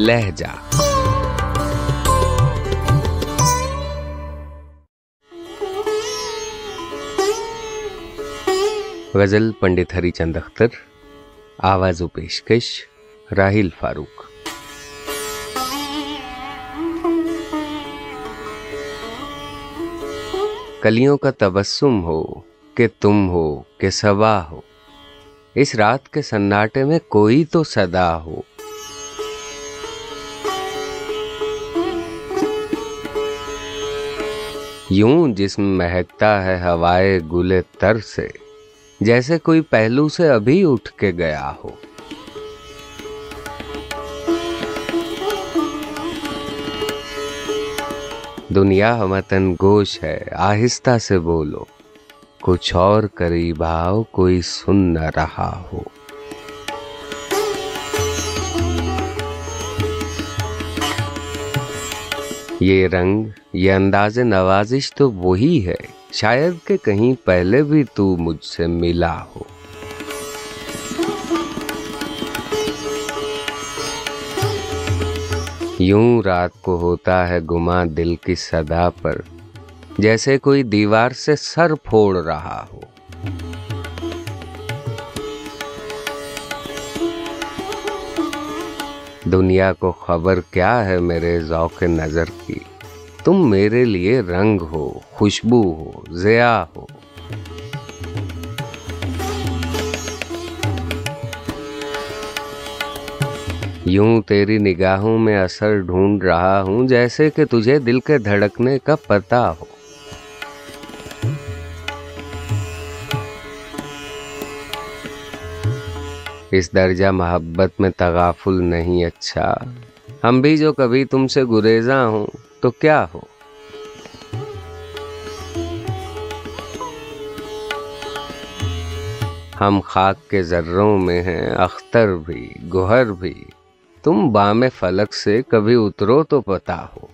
لہجہ۔ غزل پنڈت ہری چند اختر، آواز و پیشکش راہیل فاروق۔ کلیوں کا تبسم ہو کہ تم ہو، کہ سوا ہو۔ اس رات کے سناٹے میں کوئی تو صدا ہو۔ یوں جسم مہکتا ہے ہوائے گلے تر سے، جیسے کوئی پہلو سے ابھی اٹھ کے گیا ہو۔ دنیا متن گوش ہے، آہستہ سے بولو۔ کچھ اور قریب آؤ، کوئی سن نہ رہا ہو۔ یہ رنگ، یہ انداز نوازش تو وہی ہے۔ شاید کہ کہیں پہلے بھی تو مجھ سے ملا ہو۔ یوں رات کو ہوتا ہے گما دل کی صدا پر، جیسے کوئی دیوار سے سر پھوڑ رہا ہو۔ دنیا کو خبر کیا ہے میرے ذوق نظر کی؟ تم میرے لیے رنگ ہو، خوشبو ہو ضیا ہو۔ یوں تیری نگاہوں میں اثر ڈھونڈ رہا ہوں جیسے کہ تجھے دل کے دھڑکنے کا پتا ہو۔ اس درجہ محبت میں تغافل نہیں اچھا۔ ہم بھی جو کبھی تم سے گریزاں ہوں، تو کیا ہو؟ ہم خاک کے ذروں میں ہیں، اختر بھی، گوہر بھی۔ تم بام فلک سے کبھی اترو تو پتا ہو۔